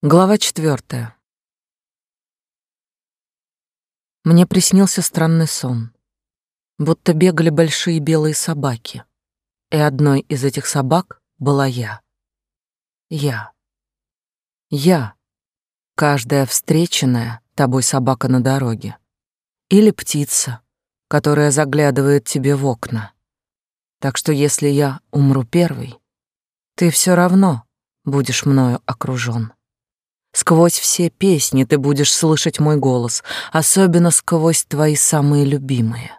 Глава четвертая. Мне приснился странный сон, будто бегали большие белые собаки, и одной из этих собак была я. Я. Я. Каждая встреченная тобой собака на дороге. Или птица, которая заглядывает тебе в окна. Так что если я умру первый, ты все равно будешь мною окружен. Сквозь все песни ты будешь слышать мой голос, особенно сквозь твои самые любимые.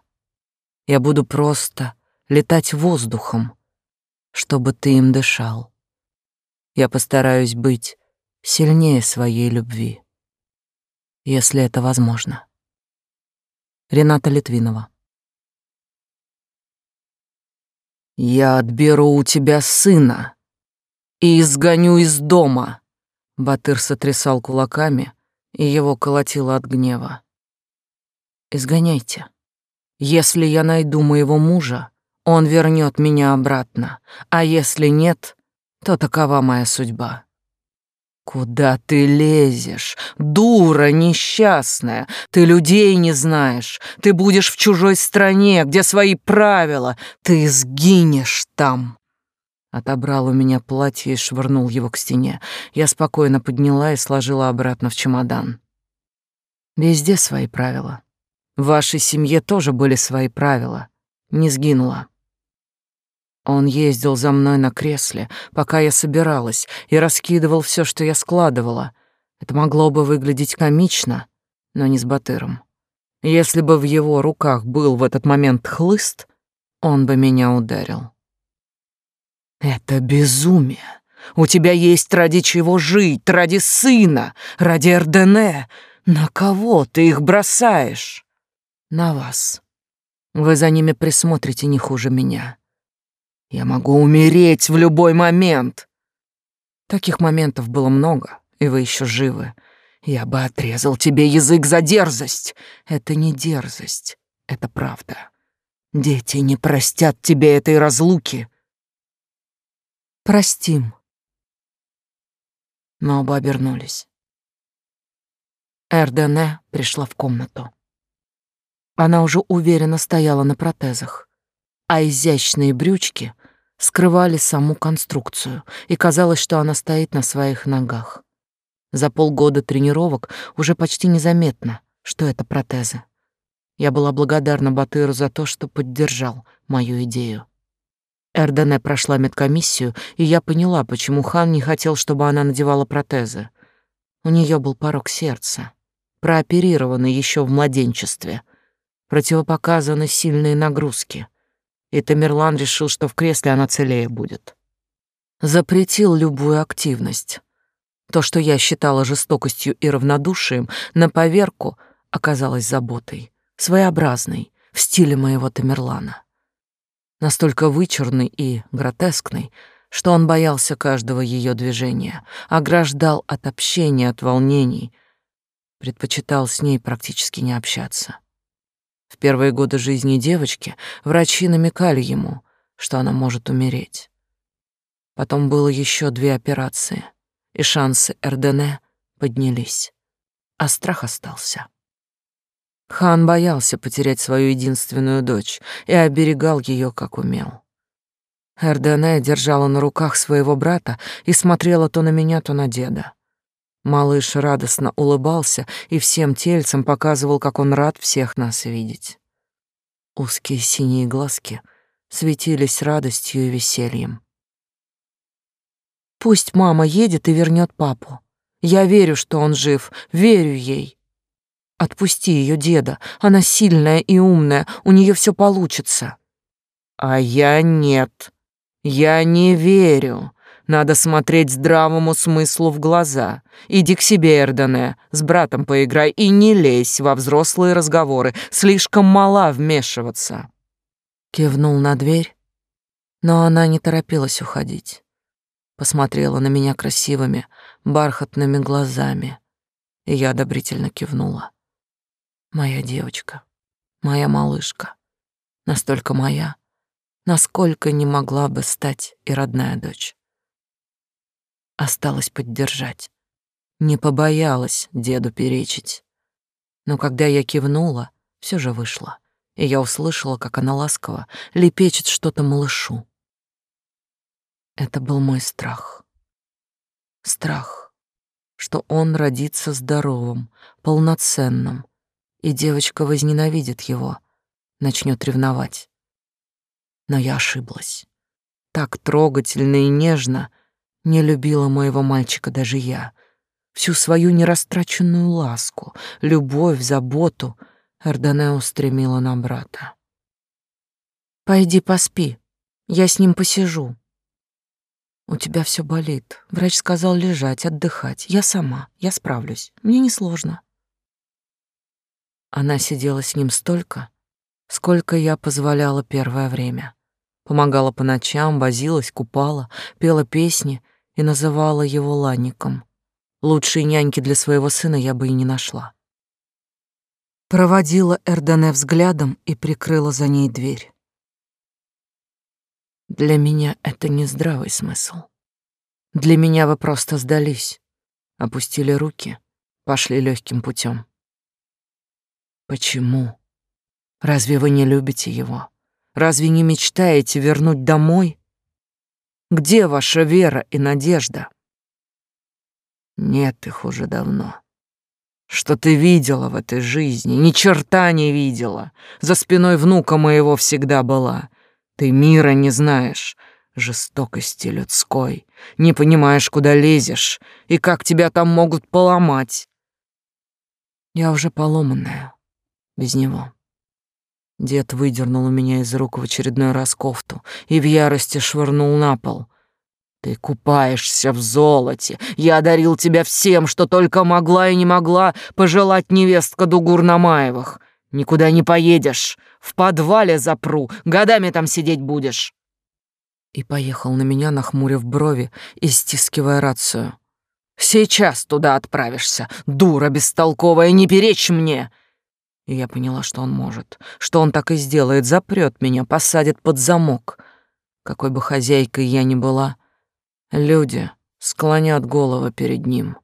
Я буду просто летать воздухом, чтобы ты им дышал. Я постараюсь быть сильнее своей любви, если это возможно. Рената Литвинова Я отберу у тебя сына и изгоню из дома. Батыр сотрясал кулаками, и его колотило от гнева. «Изгоняйте. Если я найду моего мужа, он вернет меня обратно, а если нет, то такова моя судьба». «Куда ты лезешь? Дура несчастная! Ты людей не знаешь! Ты будешь в чужой стране, где свои правила! Ты сгинешь там!» Отобрал у меня платье и швырнул его к стене. Я спокойно подняла и сложила обратно в чемодан. Везде свои правила. В вашей семье тоже были свои правила. Не сгинула. Он ездил за мной на кресле, пока я собиралась, и раскидывал все, что я складывала. Это могло бы выглядеть комично, но не с Батыром. Если бы в его руках был в этот момент хлыст, он бы меня ударил. Это безумие. У тебя есть ради чего жить, ради сына, ради Эрдене. На кого ты их бросаешь? На вас. Вы за ними присмотрите не хуже меня. Я могу умереть в любой момент. Таких моментов было много, и вы еще живы. Я бы отрезал тебе язык за дерзость. Это не дерзость, это правда. Дети не простят тебе этой разлуки. Простим. Мы оба обернулись. Эрдене пришла в комнату. Она уже уверенно стояла на протезах, а изящные брючки скрывали саму конструкцию, и казалось, что она стоит на своих ногах. За полгода тренировок уже почти незаметно, что это протезы. Я была благодарна Батыру за то, что поддержал мою идею. Эрдене прошла медкомиссию, и я поняла, почему хан не хотел, чтобы она надевала протезы. У нее был порог сердца, прооперированный еще в младенчестве, противопоказаны сильные нагрузки. И Тамерлан решил, что в кресле она целее будет. Запретил любую активность. То, что я считала жестокостью и равнодушием, на поверку оказалось заботой, своеобразной, в стиле моего Тамерлана настолько вычурный и гротескный, что он боялся каждого ее движения, ограждал от общения, от волнений, предпочитал с ней практически не общаться. В первые годы жизни девочки врачи намекали ему, что она может умереть. Потом было еще две операции, и шансы Эрдене поднялись, а страх остался. Хан боялся потерять свою единственную дочь и оберегал ее, как умел. Эрдене держала на руках своего брата и смотрела то на меня, то на деда. Малыш радостно улыбался и всем тельцем показывал, как он рад всех нас видеть. Узкие синие глазки светились радостью и весельем. Пусть мама едет и вернет папу. Я верю, что он жив, верю ей. Отпусти ее, деда. Она сильная и умная, у нее все получится. А я нет. Я не верю. Надо смотреть здравому смыслу в глаза. Иди к себе, Эрдене, с братом поиграй и не лезь во взрослые разговоры. Слишком мала вмешиваться. Кивнул на дверь, но она не торопилась уходить. Посмотрела на меня красивыми, бархатными глазами, и я одобрительно кивнула. Моя девочка, моя малышка, настолько моя, насколько не могла бы стать и родная дочь. Осталось поддержать, Не побоялась деду перечить. Но когда я кивнула, все же вышло, и я услышала, как она ласково лепечет что-то малышу. Это был мой страх. Страх, что он родится здоровым, полноценным, и девочка возненавидит его, начнет ревновать. Но я ошиблась. Так трогательно и нежно не любила моего мальчика даже я. Всю свою нерастраченную ласку, любовь, заботу Эрдане устремила на брата. «Пойди поспи, я с ним посижу», у тебя все болит. Врач сказал лежать, отдыхать. Я сама, я справлюсь. Мне несложно. Она сидела с ним столько, сколько я позволяла первое время. Помогала по ночам, возилась, купала, пела песни и называла его Ланником. Лучшей няньки для своего сына я бы и не нашла. Проводила Эрдене взглядом и прикрыла за ней дверь. Для меня это не здравый смысл. Для меня вы просто сдались, опустили руки, пошли легким путем. Почему? Разве вы не любите его? Разве не мечтаете вернуть домой? Где ваша вера и надежда? Нет их уже давно. Что ты видела в этой жизни? Ни черта не видела. За спиной внука моего всегда была. Ты мира не знаешь, жестокости людской, не понимаешь, куда лезешь и как тебя там могут поломать. Я уже поломанная, без него. Дед выдернул у меня из рук в очередной раз кофту и в ярости швырнул на пол. Ты купаешься в золоте. Я одарил тебя всем, что только могла и не могла пожелать невестка Дугурнамаевых. Никуда не поедешь. В подвале запру. Годами там сидеть будешь. И поехал на меня, нахмурив брови и стискивая рацию. Сейчас туда отправишься, дура бестолковая, не перечь мне. И я поняла, что он может, что он так и сделает, запрет меня, посадит под замок. Какой бы хозяйкой я ни была, люди склонят головы перед ним.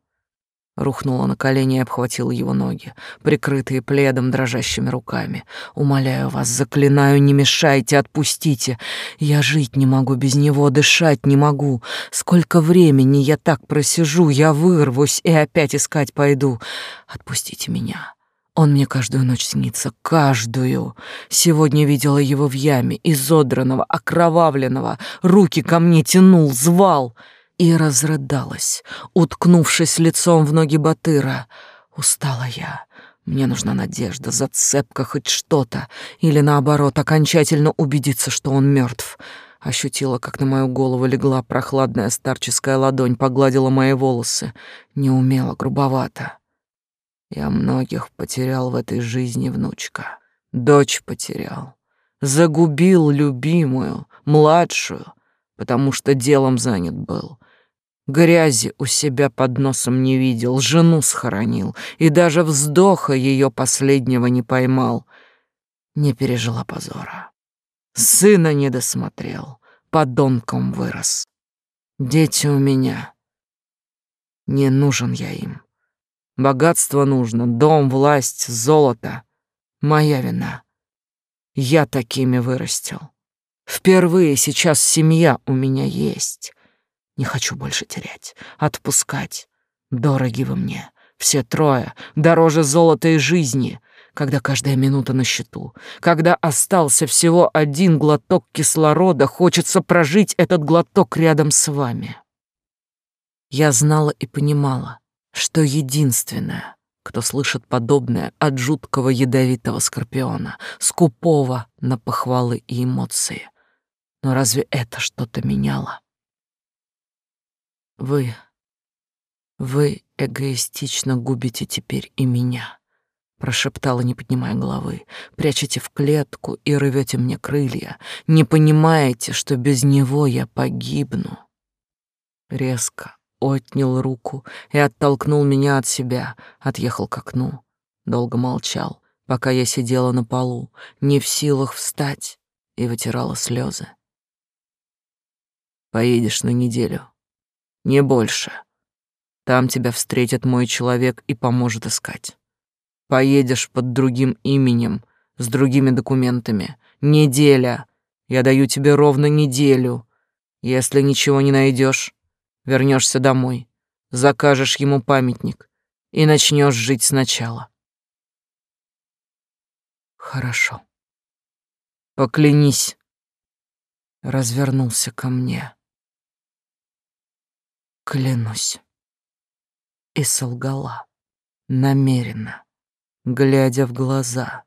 Рухнула на колени и обхватила его ноги, прикрытые пледом дрожащими руками. «Умоляю вас, заклинаю, не мешайте, отпустите. Я жить не могу без него, дышать не могу. Сколько времени я так просижу, я вырвусь и опять искать пойду. Отпустите меня». Он мне каждую ночь снится, каждую. Сегодня видела его в яме, изодранного, окровавленного. Руки ко мне тянул, звал — и разрыдалась, уткнувшись лицом в ноги Батыра. Устала я. Мне нужна надежда, зацепка, хоть что-то, или наоборот, окончательно убедиться, что он мертв. Ощутила, как на мою голову легла прохладная старческая ладонь, погладила мои волосы. Неумело, грубовато. Я многих потерял в этой жизни, внучка. Дочь потерял. Загубил любимую, младшую, потому что делом занят был. Грязи у себя под носом не видел, жену схоронил, и даже вздоха ее последнего не поймал. Не пережила позора. Сына не досмотрел, подонком вырос. Дети у меня. Не нужен я им. Богатство нужно, дом, власть, золото. Моя вина. Я такими вырастил. Впервые сейчас семья у меня есть. Не хочу больше терять, отпускать. Дороги вы мне, все трое, дороже золота и жизни, когда каждая минута на счету, когда остался всего один глоток кислорода, хочется прожить этот глоток рядом с вами. Я знала и понимала, что единственное, кто слышит подобное от жуткого ядовитого скорпиона, скупого на похвалы и эмоции. Но разве это что-то меняло? Вы... Вы эгоистично губите теперь и меня, прошептала, не поднимая головы. Прячете в клетку и рвете мне крылья. Не понимаете, что без него я погибну. Резко отнял руку и оттолкнул меня от себя, отъехал к окну. Долго молчал, пока я сидела на полу, не в силах встать, и вытирала слезы. Поедешь на неделю, не больше. Там тебя встретит мой человек и поможет искать. Поедешь под другим именем, с другими документами. Неделя. Я даю тебе ровно неделю. Если ничего не найдешь, вернешься домой, закажешь ему памятник и начнешь жить сначала. Хорошо. Поклянись. Развернулся ко мне. Клянусь. И солгала. Намеренно, глядя в глаза.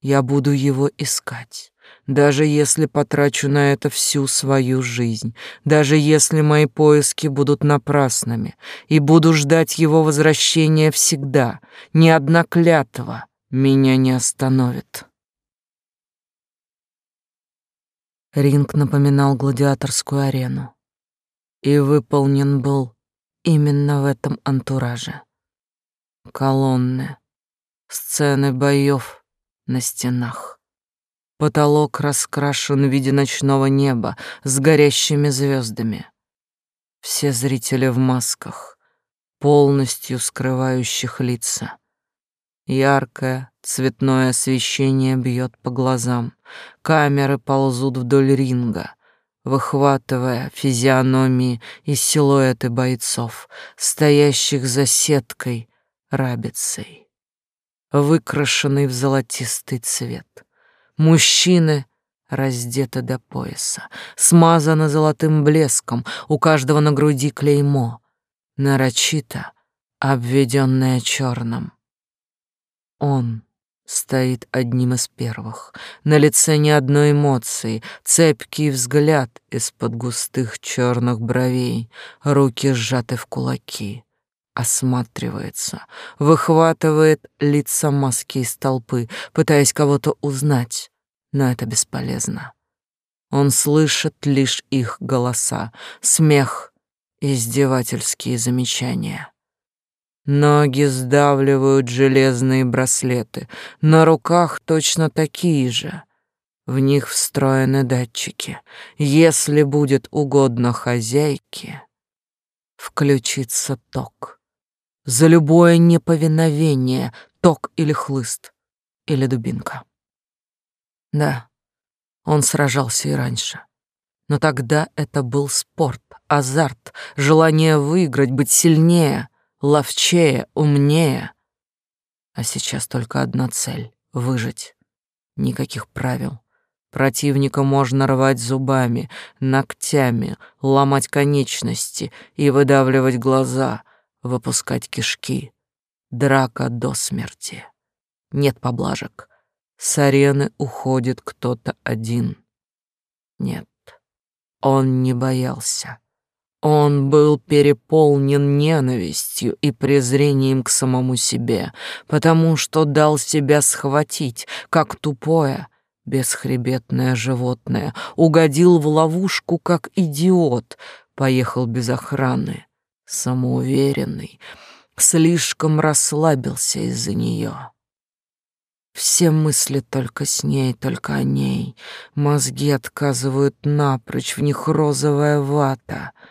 Я буду его искать, даже если потрачу на это всю свою жизнь, даже если мои поиски будут напрасными, и буду ждать его возвращения всегда, ни одна клятва меня не остановит. Ринг напоминал гладиаторскую арену и выполнен был именно в этом антураже. Колонны, сцены боев на стенах. Потолок раскрашен в виде ночного неба с горящими звездами. Все зрители в масках, полностью скрывающих лица. Яркое цветное освещение бьет по глазам. Камеры ползут вдоль ринга, выхватывая физиономии и силуэты бойцов, стоящих за сеткой рабицей, выкрашенный в золотистый цвет. Мужчины раздеты до пояса, смазаны золотым блеском, у каждого на груди клеймо, нарочито обведенное черным. Он стоит одним из первых. На лице ни одной эмоции, цепкий взгляд из-под густых черных бровей, руки сжаты в кулаки. Осматривается, выхватывает лица маски из толпы, пытаясь кого-то узнать, но это бесполезно. Он слышит лишь их голоса, смех, издевательские замечания. Ноги сдавливают железные браслеты, на руках точно такие же. В них встроены датчики. Если будет угодно хозяйке, включится ток. За любое неповиновение ток или хлыст, или дубинка. Да, он сражался и раньше. Но тогда это был спорт, азарт, желание выиграть, быть сильнее — ловчее, умнее. А сейчас только одна цель — выжить. Никаких правил. Противника можно рвать зубами, ногтями, ломать конечности и выдавливать глаза, выпускать кишки. Драка до смерти. Нет поблажек. С арены уходит кто-то один. Нет, он не боялся. Он был переполнен ненавистью и презрением к самому себе, потому что дал себя схватить, как тупое, бесхребетное животное, угодил в ловушку, как идиот, поехал без охраны, самоуверенный, слишком расслабился из-за нее. Все мысли только с ней, только о ней. Мозги отказывают напрочь, в них розовая вата —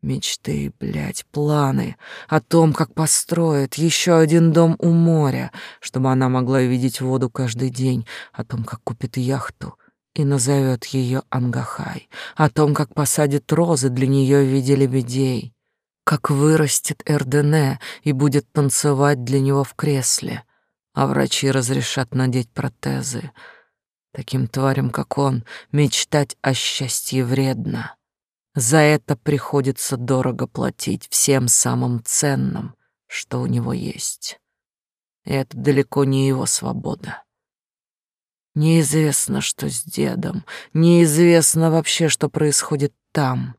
Мечты, блядь, планы о том, как построит еще один дом у моря, чтобы она могла видеть воду каждый день, о том, как купит яхту и назовет ее Ангахай, о том, как посадит розы для нее в виде лебедей, как вырастет Эрдене и будет танцевать для него в кресле, а врачи разрешат надеть протезы. Таким тварям, как он, мечтать о счастье вредно. За это приходится дорого платить всем самым ценным, что у него есть. И это далеко не его свобода. Неизвестно, что с дедом, неизвестно вообще, что происходит там,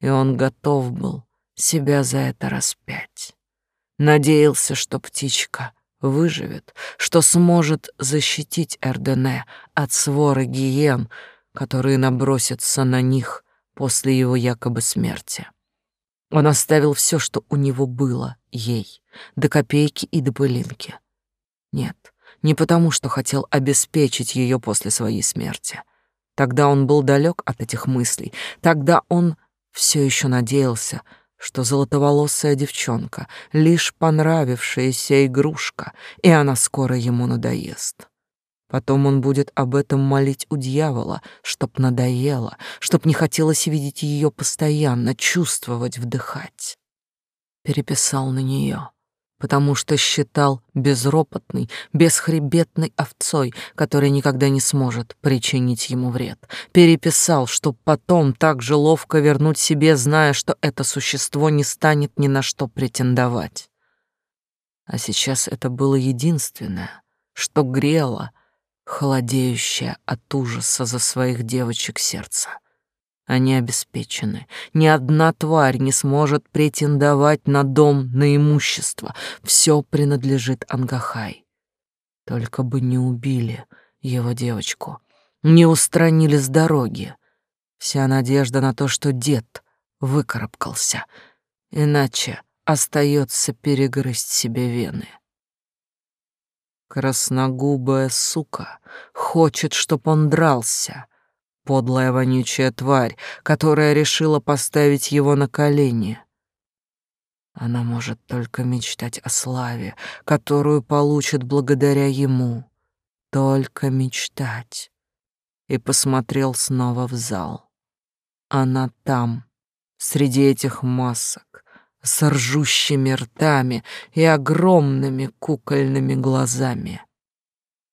и он готов был себя за это распять. Надеялся, что птичка выживет, что сможет защитить Эрдене от своры гиен, которые набросятся на них после его якобы смерти. Он оставил все, что у него было, ей, до копейки и до пылинки. Нет, не потому, что хотел обеспечить ее после своей смерти. Тогда он был далек от этих мыслей. Тогда он все еще надеялся, что золотоволосая девчонка — лишь понравившаяся игрушка, и она скоро ему надоест. Потом он будет об этом молить у дьявола, чтоб надоело, чтоб не хотелось видеть ее постоянно, чувствовать, вдыхать. Переписал на нее потому что считал безропотной, бесхребетной овцой, которая никогда не сможет причинить ему вред. Переписал, чтоб потом так же ловко вернуть себе, зная, что это существо не станет ни на что претендовать. А сейчас это было единственное, что грело, холодеющее от ужаса за своих девочек сердце. Они обеспечены. Ни одна тварь не сможет претендовать на дом, на имущество. Все принадлежит Ангахай. Только бы не убили его девочку, не устранили с дороги. Вся надежда на то, что дед выкарабкался. Иначе остается перегрызть себе вены. Красногубая сука хочет, чтоб он дрался, Подлая вонючая тварь, которая решила поставить его на колени. Она может только мечтать о славе, которую получит благодаря ему. Только мечтать. И посмотрел снова в зал. Она там, среди этих масок, с ржущими ртами и огромными кукольными глазами.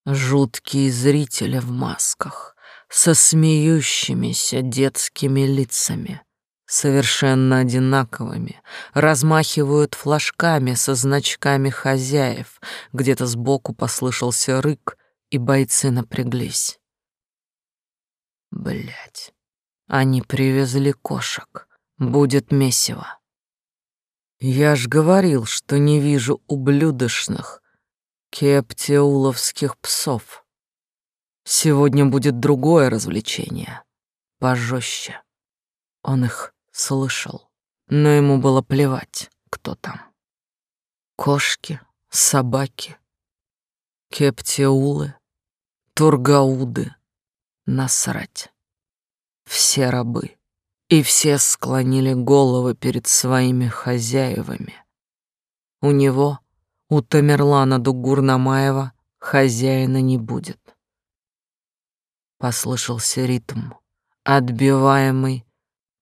Жуткие зрители в масках, со смеющимися детскими лицами, совершенно одинаковыми, размахивают флажками со значками хозяев. Где-то сбоку послышался рык, и бойцы напряглись. Блять, они привезли кошек. Будет месиво. Я ж говорил, что не вижу ублюдочных кептеуловских псов. Сегодня будет другое развлечение, пожестче. Он их слышал, но ему было плевать, кто там. Кошки, собаки, кептеулы, тургауды, насрать. Все рабы, и все склонили головы перед своими хозяевами. У него, у Тамерлана Дугурнамаева, хозяина не будет. Послышался ритм, отбиваемый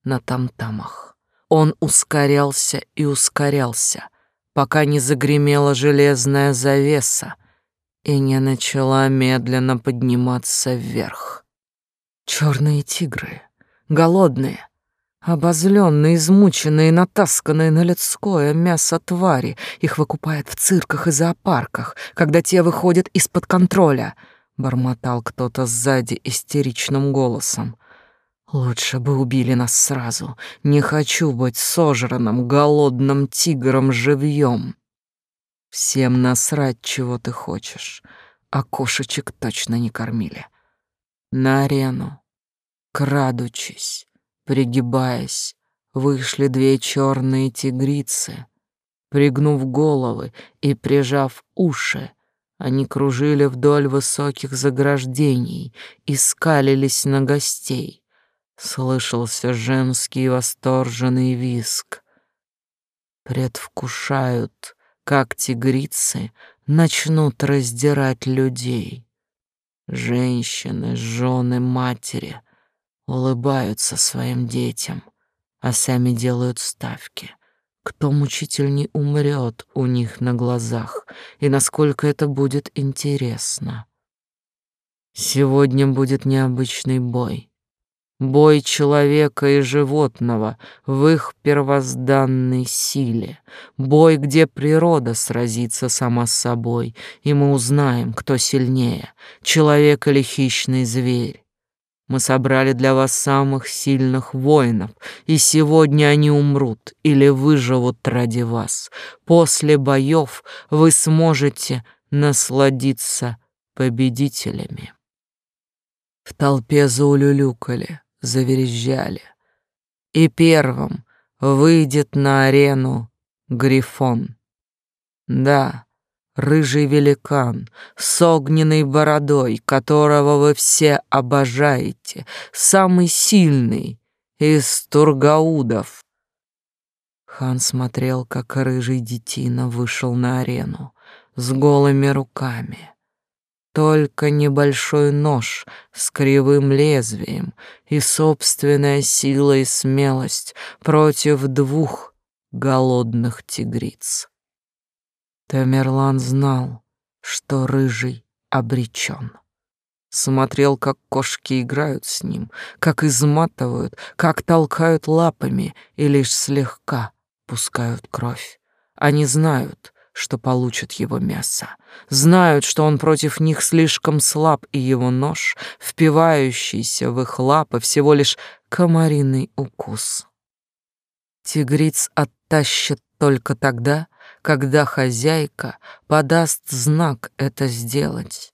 на тамтамах. Он ускорялся и ускорялся, пока не загремела железная завеса и не начала медленно подниматься вверх. Черные тигры, голодные, Обозленные, измученные, натасканные на людское мясо твари. Их выкупают в цирках и зоопарках, когда те выходят из-под контроля — бормотал кто-то сзади истеричным голосом. Лучше бы убили нас сразу. Не хочу быть сожранным голодным тигром живьем. Всем насрать, чего ты хочешь, а кошечек точно не кормили. На арену, крадучись, пригибаясь, вышли две черные тигрицы, пригнув головы и прижав уши, они кружили вдоль высоких заграждений и скалились на гостей. Слышался женский восторженный виск. Предвкушают, как тигрицы начнут раздирать людей. Женщины, жены, матери улыбаются своим детям, а сами делают ставки — кто мучительней умрет у них на глазах, и насколько это будет интересно. Сегодня будет необычный бой. Бой человека и животного в их первозданной силе. Бой, где природа сразится сама с собой, и мы узнаем, кто сильнее, человек или хищный зверь. Мы собрали для вас самых сильных воинов, и сегодня они умрут или выживут ради вас. После боев вы сможете насладиться победителями. В толпе заулюлюкали, заверещали. И первым выйдет на арену Грифон. Да, рыжий великан с огненной бородой, которого вы все обожаете, самый сильный из тургаудов. Хан смотрел, как рыжий детина вышел на арену с голыми руками. Только небольшой нож с кривым лезвием и собственная сила и смелость против двух голодных тигриц. Тамерлан знал, что рыжий обречен. Смотрел, как кошки играют с ним, как изматывают, как толкают лапами и лишь слегка пускают кровь. Они знают, что получат его мясо. Знают, что он против них слишком слаб, и его нож, впивающийся в их лапы, всего лишь комариный укус. Тигриц оттащит только тогда, когда хозяйка подаст знак это сделать.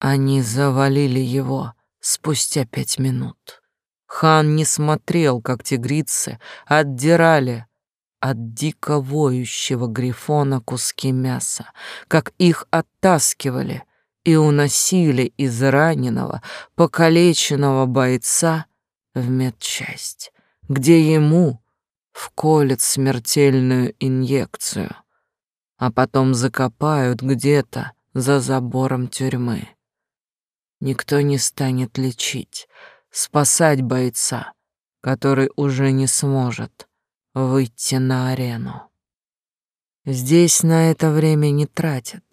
Они завалили его спустя пять минут. Хан не смотрел, как тигрицы отдирали от дико воющего грифона куски мяса, как их оттаскивали и уносили из раненого, покалеченного бойца в медчасть, где ему вколят смертельную инъекцию, а потом закопают где-то за забором тюрьмы. Никто не станет лечить, спасать бойца, который уже не сможет выйти на арену. Здесь на это время не тратят.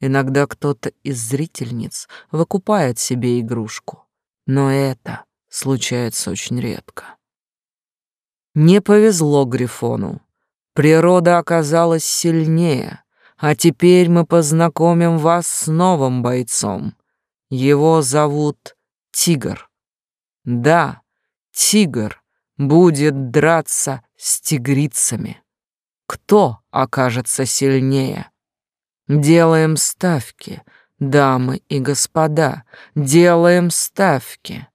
Иногда кто-то из зрительниц выкупает себе игрушку, но это случается очень редко. Не повезло Грифону. Природа оказалась сильнее, а теперь мы познакомим вас с новым бойцом. Его зовут Тигр. Да, Тигр будет драться с тигрицами. Кто окажется сильнее? Делаем ставки, дамы и господа, делаем ставки.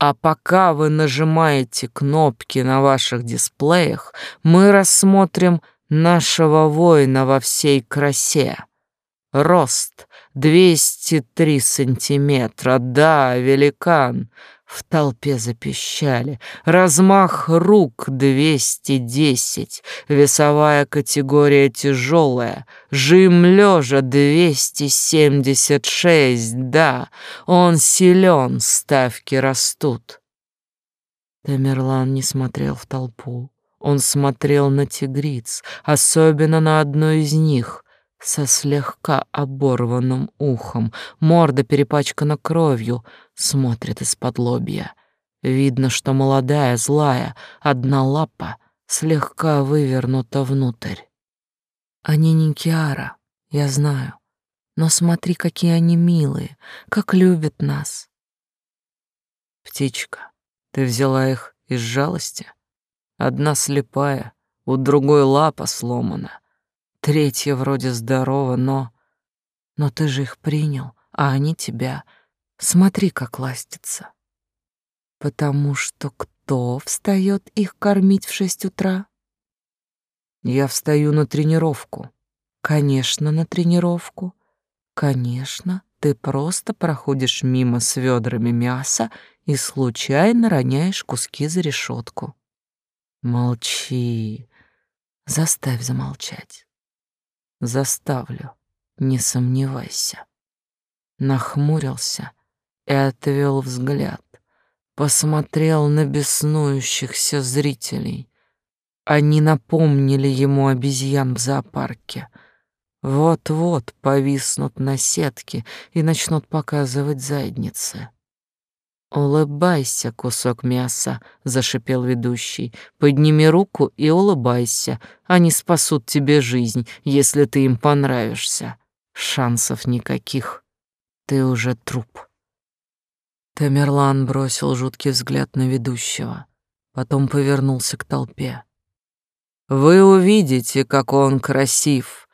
А пока вы нажимаете кнопки на ваших дисплеях, мы рассмотрим нашего воина во всей красе. Рост 203 сантиметра, да, великан. В толпе запищали. Размах рук 210. Весовая категория тяжелая. Жим лежа 276. Да, он силен, ставки растут. Тамерлан не смотрел в толпу. Он смотрел на тигриц, особенно на одну из них — со слегка оборванным ухом, морда перепачкана кровью, смотрит из-под лобья. Видно, что молодая, злая, одна лапа слегка вывернута внутрь. Они не Киара, я знаю, но смотри, какие они милые, как любят нас. Птичка, ты взяла их из жалости? Одна слепая, у другой лапа сломана. Третья вроде здорова, но... Но ты же их принял, а они тебя. Смотри, как ластятся. Потому что кто встает их кормить в шесть утра? Я встаю на тренировку. Конечно, на тренировку. Конечно, ты просто проходишь мимо с ведрами мяса и случайно роняешь куски за решетку. Молчи. Заставь замолчать. Заставлю, не сомневайся. Нахмурился и отвел взгляд. Посмотрел на беснующихся зрителей. Они напомнили ему обезьян в зоопарке. Вот-вот повиснут на сетке и начнут показывать задницы. «Улыбайся, кусок мяса», — зашипел ведущий. «Подними руку и улыбайся. Они спасут тебе жизнь, если ты им понравишься. Шансов никаких. Ты уже труп». Тамерлан бросил жуткий взгляд на ведущего, потом повернулся к толпе. «Вы увидите, как он красив.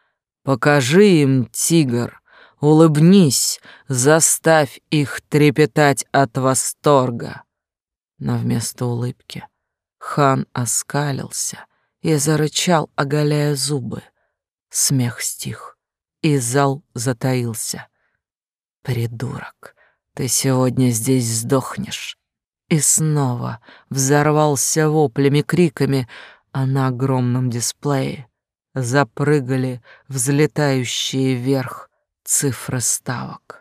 Покажи им, тигр, Улыбнись, заставь их трепетать от восторга. Но вместо улыбки хан оскалился и зарычал, оголяя зубы. Смех стих, и зал затаился. «Придурок, ты сегодня здесь сдохнешь!» И снова взорвался воплями, криками, а на огромном дисплее запрыгали взлетающие вверх цифры ставок.